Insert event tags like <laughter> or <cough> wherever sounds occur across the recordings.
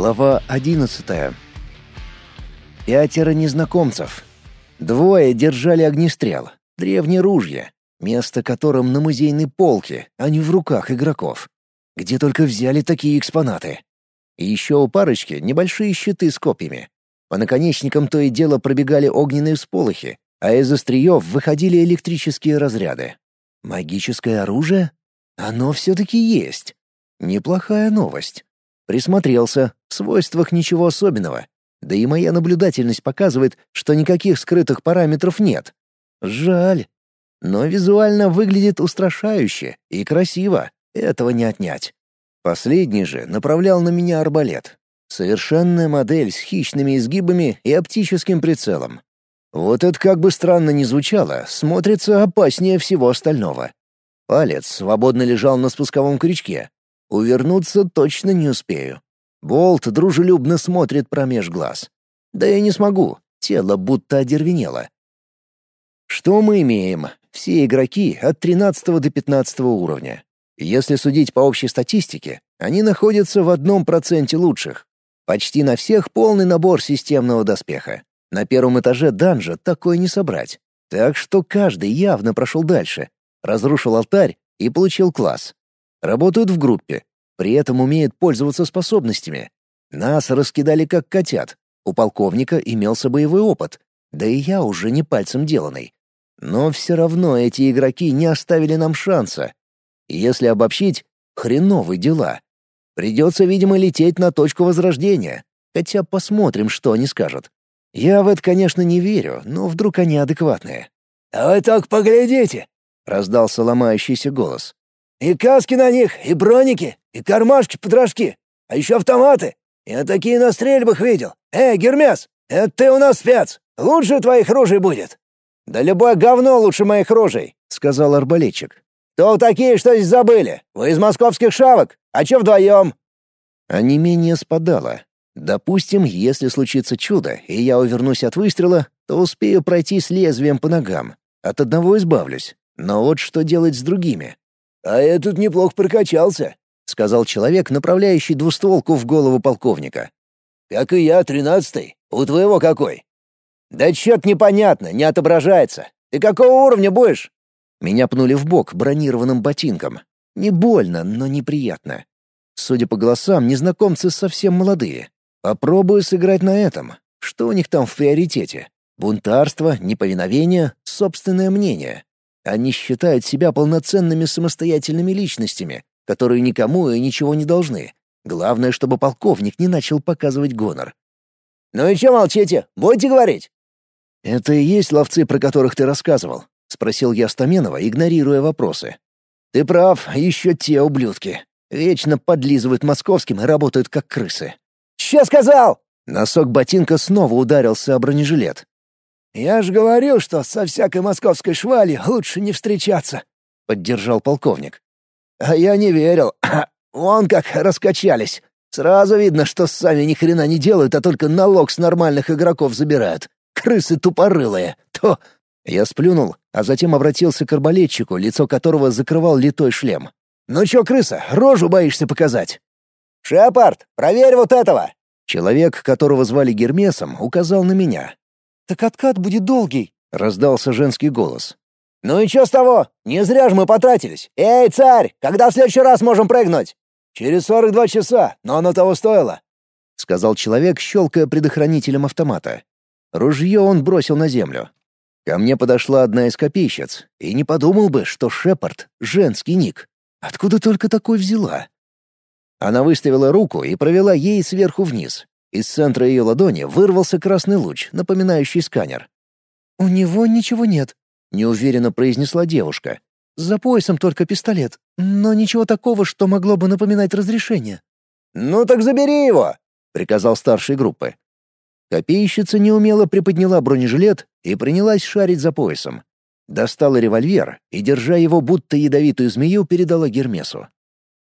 Глава одиннадцатая. Пятеро незнакомцев. Двое держали огнестрел, древнее ружье, место которым на музейной полке, а не в руках игроков. Где только взяли такие экспонаты. И еще у парочки небольшие щиты с копьями. По наконечникам то и дело пробегали огненные всполохи, а из остриев выходили электрические разряды. Магическое оружие? Оно все-таки есть. Неплохая новость. Присмотрелся, в свойствах ничего особенного. Да и моя наблюдательность показывает, что никаких скрытых параметров нет. Жаль. Но визуально выглядит устрашающе и красиво. Этого не отнять. Последний же направлял на меня арбалет. Совершенная модель с хищными изгибами и оптическим прицелом. Вот это как бы странно ни звучало, смотрится опаснее всего остального. Палец свободно лежал на спусковом крючке, Увернуться точно не успею. Болт дружелюбно смотрит промеж глаз. Да я не смогу, тело будто одервенело. Что мы имеем? Все игроки от 13 до 15 уровня. Если судить по общей статистике, они находятся в одном проценте лучших. Почти на всех полный набор системного доспеха. На первом этаже данжа такое не собрать. Так что каждый явно прошел дальше, разрушил алтарь и получил класс. Работают в группе, при этом умеют пользоваться способностями. Нас раскидали как котят. У полковника имелся боевой опыт, да и я уже не пальцем деланный. Но все равно эти игроки не оставили нам шанса. Если обобщить, хреновые дела. Придется, видимо, лететь на точку возрождения. Хотя посмотрим, что они скажут. Я в это, конечно, не верю, но вдруг они адекватные. «А вы так поглядите!» — раздался ломающийся голос. И каски на них, и броники, и кармашки-потрошки, а еще автоматы. Я такие на стрельбах видел. Эй, Гермес, это ты у нас спец. Лучше твоих ружей будет». «Да любое говно лучше моих ружей», — сказал арбалетчик. «Кто такие, что здесь забыли? Вы из московских шавок? А че вдвоем?» А не менее спадало. Допустим, если случится чудо, и я увернусь от выстрела, то успею пройти с лезвием по ногам. От одного избавлюсь. Но вот что делать с другими? «А этот неплохо прокачался», — сказал человек, направляющий двустволку в голову полковника. «Как и я, тринадцатый. У твоего какой?» «Да чё-то непонятно, не отображается. Ты какого уровня будешь?» Меня пнули в бок бронированным ботинком. Не больно, но неприятно. Судя по голосам, незнакомцы совсем молодые. Попробую сыграть на этом. Что у них там в приоритете? Бунтарство, неповиновение, собственное мнение. Они считают себя полноценными самостоятельными личностями, которые никому и ничего не должны. Главное, чтобы полковник не начал показывать гонор. «Ну и что молчите? Будете говорить?» «Это и есть ловцы, про которых ты рассказывал?» — спросил я Стаменова, игнорируя вопросы. «Ты прав, еще те ублюдки. Вечно подлизывают московским и работают как крысы». «Че сказал?» Носок ботинка снова ударился о бронежилет. «Я же говорил, что со всякой московской швали лучше не встречаться», — поддержал полковник. «А я не верил. <clears throat> Вон как раскачались. Сразу видно, что сами ни хрена не делают, а только налог с нормальных игроков забирают. Крысы тупорылые. То...» Я сплюнул, а затем обратился к арбалетчику, лицо которого закрывал литой шлем. «Ну чё, крыса, рожу боишься показать?» «Шепард, проверь вот этого!» Человек, которого звали Гермесом, указал на меня. «Так откат будет долгий», — раздался женский голос. «Ну и что с того? Не зря же мы потратились. Эй, царь, когда в следующий раз можем прыгнуть?» «Через сорок два часа, но оно того стоило», — сказал человек, щелкая предохранителем автомата. Ружье он бросил на землю. Ко мне подошла одна из копейщиц, и не подумал бы, что Шепард — женский ник. Откуда только такой взяла? Она выставила руку и провела ей сверху вниз. Из центра ее ладони вырвался красный луч, напоминающий сканер. «У него ничего нет», — неуверенно произнесла девушка. «За поясом только пистолет, но ничего такого, что могло бы напоминать разрешение». «Ну так забери его!» — приказал старший группы. Копейщица неумело приподняла бронежилет и принялась шарить за поясом. Достала револьвер и, держа его будто ядовитую змею, передала Гермесу.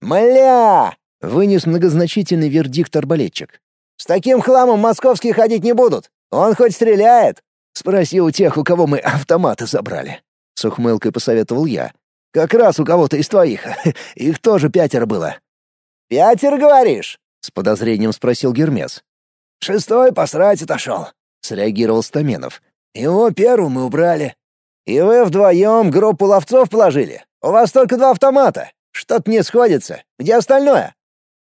«Мля!» — вынес многозначительный вердикт арбалетчик. С таким хламом московские ходить не будут. Он хоть стреляет?» «Спроси у тех, у кого мы автоматы забрали», — с ухмылкой посоветовал я. «Как раз у кого-то из твоих. <laughs> Их тоже пятеро было». «Пятеро, говоришь?» — с подозрением спросил Гермес. «Шестой посрать отошел», — среагировал Стаменов. «Его первым мы убрали». «И вы вдвоем группу ловцов положили? У вас только два автомата. Что-то не сходится. Где остальное?»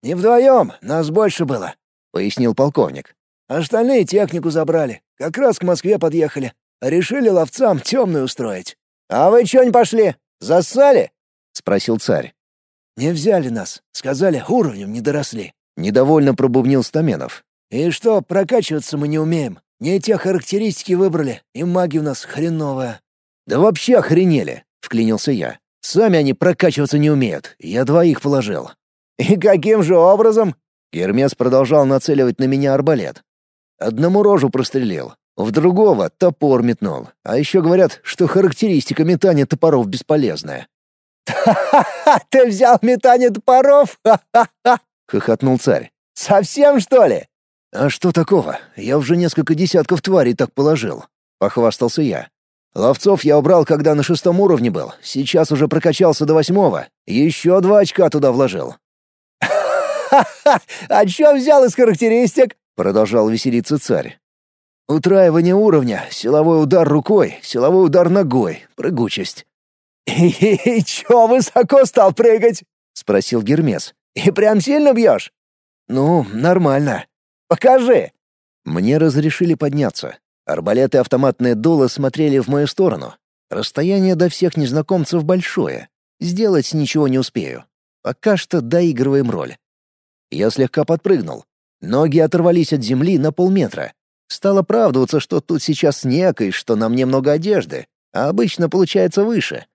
«Не вдвоем, нас больше было», — пояснил полковник. «Остальные технику забрали. Как раз к Москве подъехали. Решили ловцам темную устроить». «А вы чё не пошли? Зассали?» — спросил царь. «Не взяли нас. Сказали, уровнем не доросли». Недовольно пробубнил Стаменов. «И что, прокачиваться мы не умеем. Не те характеристики выбрали, и маги у нас хреновая». «Да вообще охренели!» — вклинился я. «Сами они прокачиваться не умеют. Я двоих положил». «И каким же образом?» Гермес продолжал нацеливать на меня арбалет. Одному рожу прострелил, в другого топор метнул. А еще говорят, что характеристика метания топоров бесполезная. «Ха-ха-ха! Ты взял метание топоров? Ха-ха-ха!» — хохотнул царь. «Совсем, что ли?» «А что такого? Я уже несколько десятков тварей так положил», — похвастался я. «Ловцов я убрал, когда на шестом уровне был. Сейчас уже прокачался до восьмого. Еще два очка туда вложил». «Ха-ха! <laughs> А что взял из характеристик?» — продолжал веселиться царь. «Утраивание уровня, силовой удар рукой, силовой удар ногой, прыгучесть». <laughs> «И чё, высоко стал прыгать?» — спросил Гермес. «И прям сильно бьешь?» «Ну, нормально. Покажи!» Мне разрешили подняться. Арбалеты и автоматные дуло смотрели в мою сторону. Расстояние до всех незнакомцев большое. Сделать ничего не успею. Пока что доигрываем роль. Я слегка подпрыгнул. Ноги оторвались от земли на полметра. Стал оправдываться, что тут сейчас снег и что на мне много одежды, а обычно получается выше.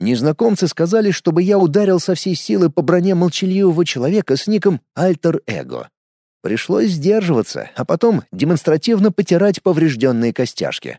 Незнакомцы сказали, чтобы я ударил со всей силы по броне молчаливого человека с ником Альтер Эго. Пришлось сдерживаться, а потом демонстративно потирать поврежденные костяшки.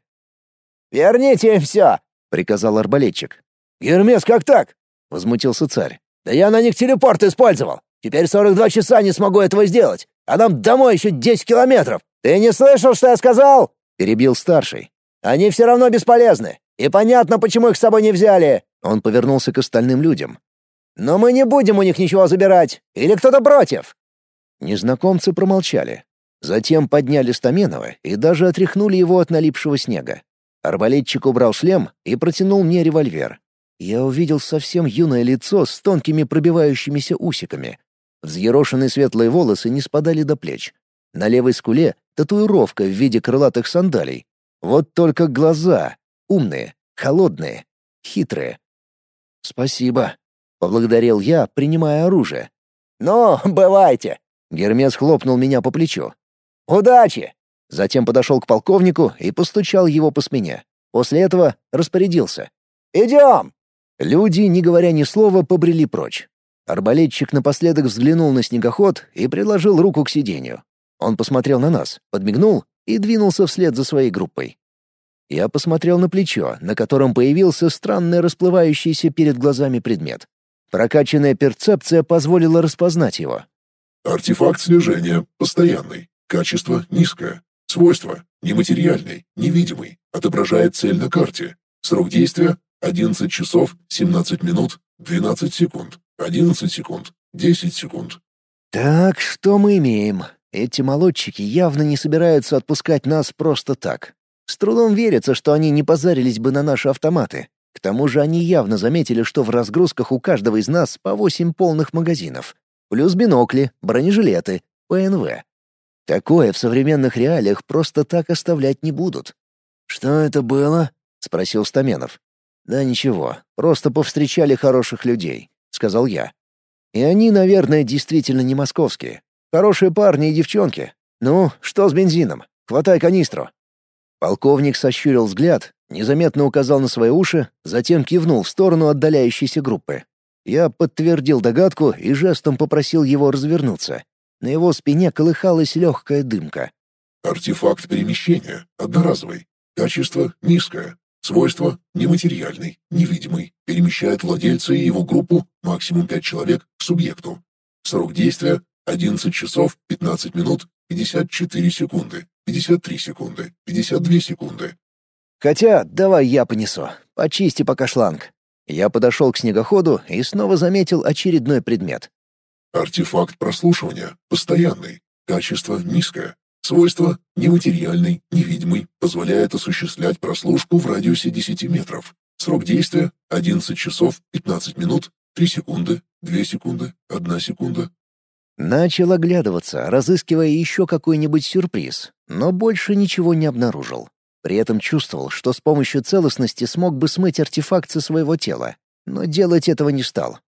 «Верните все!» — приказал арбалетчик. «Гермес, как так?» — возмутился царь. «Да я на них телепорт использовал. Теперь 42 часа не смогу этого сделать, а нам домой еще 10 километров». «Ты не слышал, что я сказал?» — перебил старший. «Они все равно бесполезны, и понятно, почему их с собой не взяли». Он повернулся к остальным людям. «Но мы не будем у них ничего забирать. Или кто-то против?» Незнакомцы промолчали. Затем подняли Стаменова и даже отряхнули его от налипшего снега. Арбалетчик убрал шлем и протянул мне револьвер. Я увидел совсем юное лицо с тонкими пробивающимися усиками. Взъерошенные светлые волосы не спадали до плеч. На левой скуле татуировка в виде крылатых сандалий. Вот только глаза умные, холодные, хитрые. «Спасибо», — поблагодарил я, принимая оружие. «Ну, бывайте», Гермес хлопнул меня по плечу. «Удачи!» Затем подошел к полковнику и постучал его по спине. После этого распорядился. «Идем!» Люди, не говоря ни слова, побрели прочь. Арбалетчик напоследок взглянул на снегоход и приложил руку к сиденью. Он посмотрел на нас, подмигнул и двинулся вслед за своей группой. Я посмотрел на плечо, на котором появился странный расплывающийся перед глазами предмет. Прокачанная перцепция позволила распознать его. Артефакт слежения постоянный, качество низкое, свойства нематериальный, невидимый, отображает цель на карте. Срок действия 11 часов 17 минут 12 секунд, 11 секунд, 10 секунд. Так, что мы имеем? Эти молодчики явно не собираются отпускать нас просто так. С трудом верится, что они не позарились бы на наши автоматы. К тому же они явно заметили, что в разгрузках у каждого из нас по восемь полных магазинов. Плюс бинокли, бронежилеты, ПНВ. Такое в современных реалиях просто так оставлять не будут. «Что это было?» — спросил Стаменов. «Да ничего, просто повстречали хороших людей», — сказал я. «И они, наверное, действительно не московские. Хорошие парни и девчонки. Ну, что с бензином? Хватай канистру». Полковник сощурил взгляд, незаметно указал на свои уши, затем кивнул в сторону отдаляющейся группы. Я подтвердил догадку и жестом попросил его развернуться. На его спине колыхалась легкая дымка. «Артефакт перемещения. Одноразовый. Качество низкое. Свойства нематериальный, невидимый. Перемещает владельца и его группу максимум 5 человек к субъекту. Срок действия 11 часов 15 минут 54 секунды, 53 секунды, 52 секунды. Хотя, давай я понесу. Почисти пока шланг. Я подошел к снегоходу и снова заметил очередной предмет. Артефакт прослушивания постоянный, качество низкое, свойство нематериальный, невидимый, позволяет осуществлять прослушку в радиусе 10 метров. Срок действия 11 часов 15 минут 3 секунды, 2 секунды, 1 секунда. Начал оглядываться, разыскивая еще какой-нибудь сюрприз, но больше ничего не обнаружил. При этом чувствовал, что с помощью целостности смог бы смыть артефакт со своего тела, но делать этого не стал.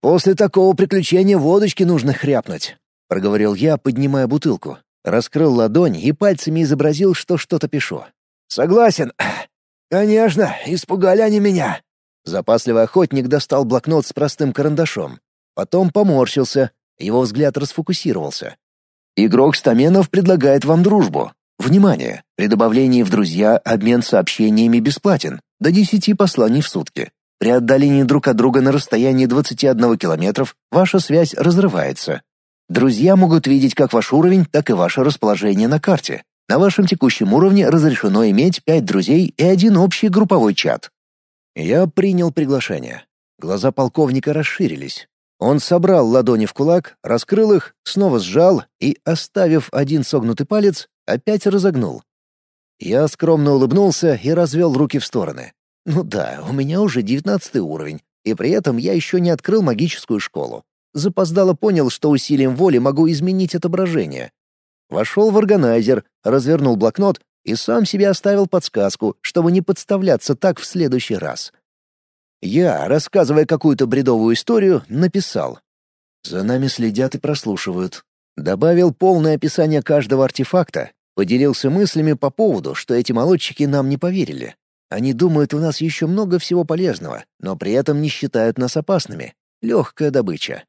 «После такого приключения водочки нужно хряпнуть», — проговорил я, поднимая бутылку. Раскрыл ладонь и пальцами изобразил, что что-то пишу. «Согласен. Конечно, испугали они меня». Запасливый охотник достал блокнот с простым карандашом. Потом поморщился, его взгляд расфокусировался. «Игрок Стаменов предлагает вам дружбу. Внимание! При добавлении в друзья обмен сообщениями бесплатен. До 10 посланий в сутки. При отдалении друг от друга на расстоянии 21 километров ваша связь разрывается. Друзья могут видеть как ваш уровень, так и ваше расположение на карте. На вашем текущем уровне разрешено иметь 5 друзей и один общий групповой чат. Я принял приглашение. Глаза полковника расширились. Он собрал ладони в кулак, раскрыл их, снова сжал и, оставив один согнутый палец, опять разогнул. Я скромно улыбнулся и развел руки в стороны. Ну да, у меня уже девятнадцатый уровень, и при этом я еще не открыл магическую школу. Запоздало понял, что усилием воли могу изменить отображение. Вошел в органайзер, развернул блокнот и сам себе оставил подсказку, чтобы не подставляться так в следующий раз. Я, рассказывая какую-то бредовую историю, написал. «За нами следят и прослушивают. Добавил полное описание каждого артефакта, поделился мыслями по поводу, что эти молодчики нам не поверили. Они думают, у нас еще много всего полезного, но при этом не считают нас опасными. Легкая добыча.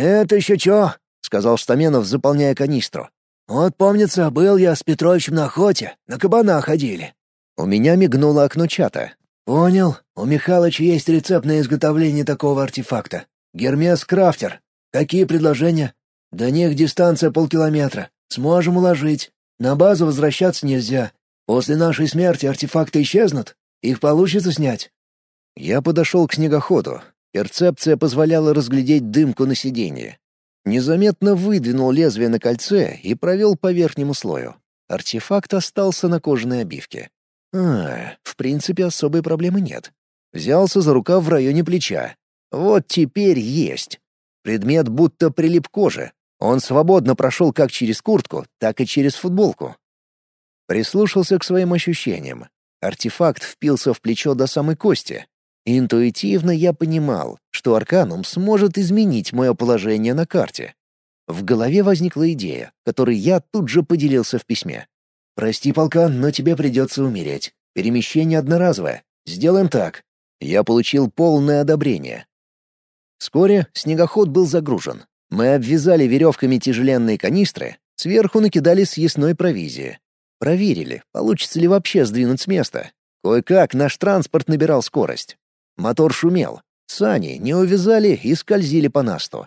«Это еще чё?» — сказал Стаменов, заполняя канистру. «Вот помнится, был я с Петровичем на охоте, на кабана ходили». У меня мигнуло окно чата. «Понял. У Михалыча есть рецепт на изготовление такого артефакта. Гермес Крафтер. Какие предложения?» До них дистанция полкилометра. Сможем уложить. На базу возвращаться нельзя. После нашей смерти артефакты исчезнут. Их получится снять». Я подошел к снегоходу. Перцепция позволяла разглядеть дымку на сиденье. Незаметно выдвинул лезвие на кольце и провел по верхнему слою. Артефакт остался на кожаной обивке. А, в принципе, особой проблемы нет. Взялся за рукав в районе плеча. Вот теперь есть. Предмет будто прилип к коже, он свободно прошел как через куртку, так и через футболку. Прислушался к своим ощущениям. Артефакт впился в плечо до самой кости. Интуитивно я понимал, что Арканум сможет изменить мое положение на карте. В голове возникла идея, которой я тут же поделился в письме. «Прости, полкан, но тебе придется умереть. Перемещение одноразовое. Сделаем так». Я получил полное одобрение. Вскоре снегоход был загружен. Мы обвязали веревками тяжеленные канистры, сверху накидали съестной провизии. Проверили, получится ли вообще сдвинуть с места. Кое-как наш транспорт набирал скорость. Мотор шумел. Сани не увязали и скользили по насту.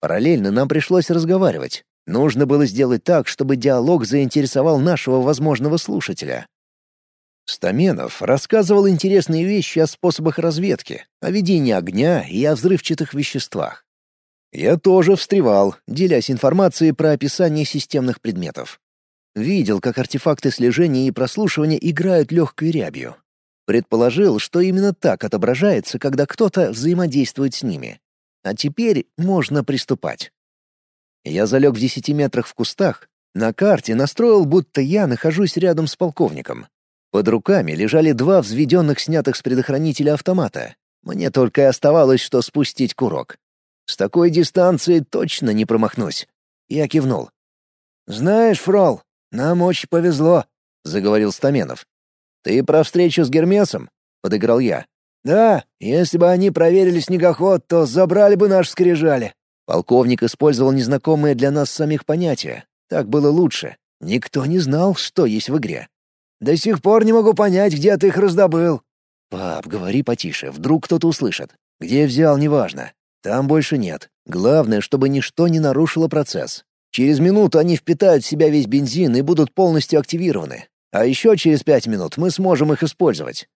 Параллельно нам пришлось разговаривать. Нужно было сделать так, чтобы диалог заинтересовал нашего возможного слушателя. Стаменов рассказывал интересные вещи о способах разведки, о ведении огня и о взрывчатых веществах. Я тоже встревал, делясь информацией про описание системных предметов. Видел, как артефакты слежения и прослушивания играют легкой рябью. Предположил, что именно так отображается, когда кто-то взаимодействует с ними. А теперь можно приступать. Я залег в десяти метрах в кустах. На карте настроил, будто я нахожусь рядом с полковником. Под руками лежали два взведенных снятых с предохранителя автомата. Мне только и оставалось, что спустить курок. С такой дистанции точно не промахнусь. Я кивнул. «Знаешь, Фрол, нам очень повезло», — заговорил Стаменов. «Ты про встречу с Гермесом?» — подыграл я. «Да, если бы они проверили снегоход, то забрали бы наш скрижали». Полковник использовал незнакомые для нас самих понятия. Так было лучше. Никто не знал, что есть в игре. «До сих пор не могу понять, где ты их раздобыл». «Пап, говори потише, вдруг кто-то услышит. Где взял, неважно. Там больше нет. Главное, чтобы ничто не нарушило процесс. Через минуту они впитают в себя весь бензин и будут полностью активированы. А еще через пять минут мы сможем их использовать.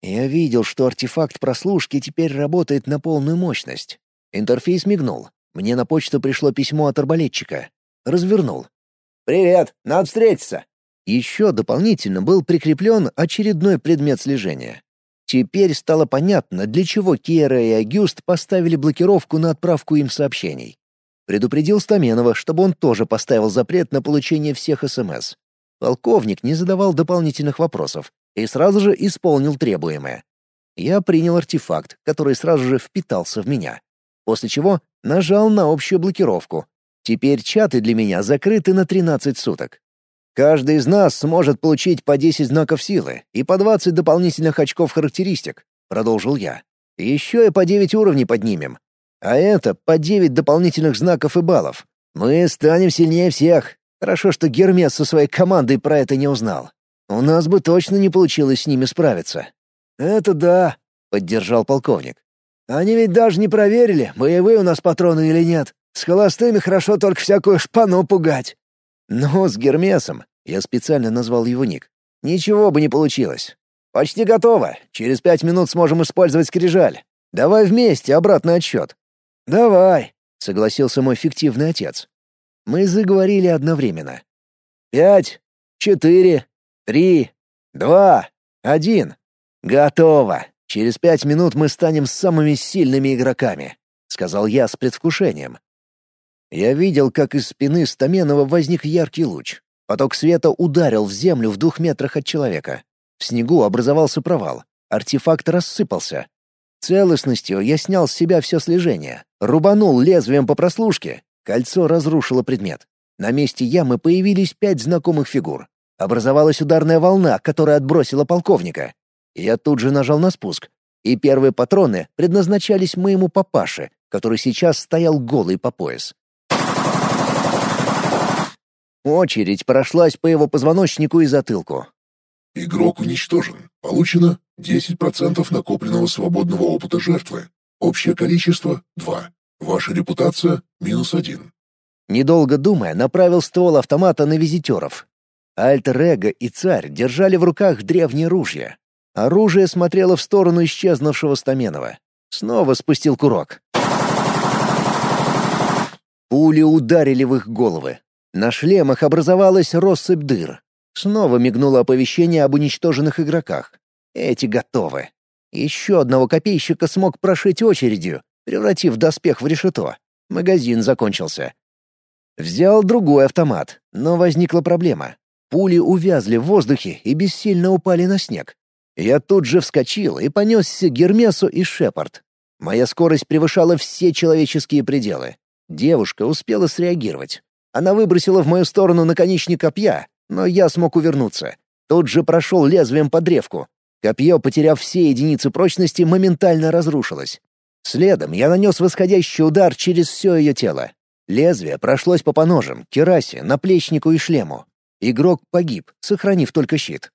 Я видел, что артефакт прослушки теперь работает на полную мощность. Интерфейс мигнул. Мне на почту пришло письмо от арбалетчика. Развернул. «Привет, надо встретиться». Еще дополнительно был прикреплен очередной предмет слежения. Теперь стало понятно, для чего Кера и Агюст поставили блокировку на отправку им сообщений. Предупредил Стаменова, чтобы он тоже поставил запрет на получение всех СМС. Полковник не задавал дополнительных вопросов и сразу же исполнил требуемое. Я принял артефакт, который сразу же впитался в меня. После чего нажал на общую блокировку. Теперь чаты для меня закрыты на 13 суток. Каждый из нас сможет получить по 10 знаков силы и по 20 дополнительных очков характеристик, продолжил я. Еще и по 9 уровней поднимем. А это по 9 дополнительных знаков и баллов. Мы станем сильнее всех. Хорошо, что Гермес со своей командой про это не узнал. У нас бы точно не получилось с ними справиться. Это да, поддержал полковник. Они ведь даже не проверили, боевые у нас патроны или нет. С холостыми хорошо только всякую шпану пугать. Но с Гермесом, я специально назвал его ник, ничего бы не получилось. Почти готово. Через пять минут сможем использовать скрижаль. Давай вместе обратный отсчет. Давай, согласился мой фиктивный отец. Мы заговорили одновременно. Пять, четыре, три, два, один. Готово. Через пять минут мы станем самыми сильными игроками, сказал я с предвкушением. Я видел, как из спины Стаменова возник яркий луч. Поток света ударил в землю в двух метрах от человека. В снегу образовался провал. Артефакт рассыпался. Целостностью я снял с себя все слежение. Рубанул лезвием по прослушке. Кольцо разрушило предмет. На месте ямы появились пять знакомых фигур. Образовалась ударная волна, которая отбросила полковника. Я тут же нажал на спуск. И первые патроны предназначались моему папаше, который сейчас стоял голый по пояс. Очередь прошлась по его позвоночнику и затылку. Игрок уничтожен. Получено 10% накопленного свободного опыта жертвы. Общее количество — 2. Ваша репутация — минус 1. Недолго думая, направил ствол автомата на визитеров. Альтер-Эго и Царь держали в руках древнее ружье. Оружие смотрело в сторону исчезнувшего Стаменова. Снова спустил курок. Пули ударили в их головы. На шлемах образовалась россыпь дыр. Снова мигнуло оповещение об уничтоженных игроках. Эти готовы. Еще одного копейщика смог прошить очередью, превратив доспех в решето. Магазин закончился. Взял другой автомат, но возникла проблема. Пули увязли в воздухе и бессильно упали на снег. Я тут же вскочил и понесся к Гермесу и Шепард. Моя скорость превышала все человеческие пределы. Девушка успела среагировать. Она выбросила в мою сторону наконечник копья, но я смог увернуться. Тут же прошел лезвием по древку. Копье, потеряв все единицы прочности, моментально разрушилось. Следом я нанес восходящий удар через все ее тело. Лезвие прошлось по поножам, керасе, наплечнику и шлему. Игрок погиб, сохранив только щит.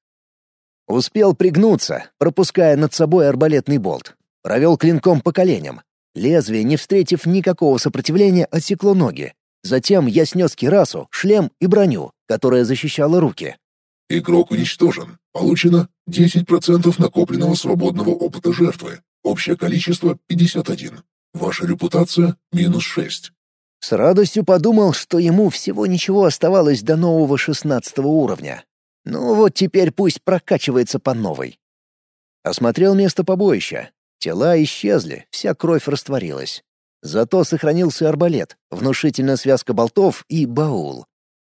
Успел пригнуться, пропуская над собой арбалетный болт. Провел клинком по коленям. Лезвие, не встретив никакого сопротивления, отсекло ноги, Затем я снес кирасу, шлем и броню, которая защищала руки. Игрок уничтожен. Получено 10% накопленного свободного опыта жертвы. Общее количество — 51. Ваша репутация — минус 6. С радостью подумал, что ему всего ничего оставалось до нового шестнадцатого уровня. Ну вот теперь пусть прокачивается по новой. Осмотрел место побоища. Тела исчезли, вся кровь растворилась. Зато сохранился арбалет, внушительная связка болтов и баул.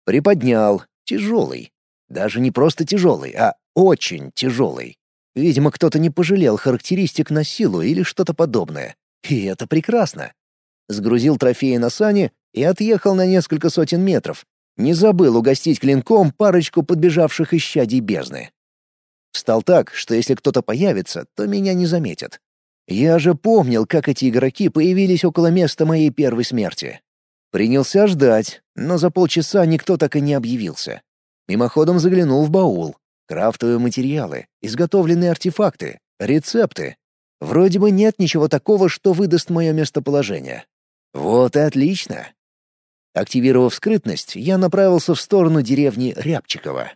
Приподнял. Тяжелый. Даже не просто тяжелый, а очень тяжелый. Видимо, кто-то не пожалел характеристик на силу или что-то подобное. И это прекрасно. Сгрузил трофеи на сани и отъехал на несколько сотен метров. Не забыл угостить клинком парочку подбежавших исчадий бездны. Встал так, что если кто-то появится, то меня не заметят. Я же помнил, как эти игроки появились около места моей первой смерти. Принялся ждать, но за полчаса никто так и не объявился. Мимоходом заглянул в баул. Крафтовые материалы, изготовленные артефакты, рецепты. Вроде бы нет ничего такого, что выдаст мое местоположение. Вот и отлично. Активировав скрытность, я направился в сторону деревни Рябчикова.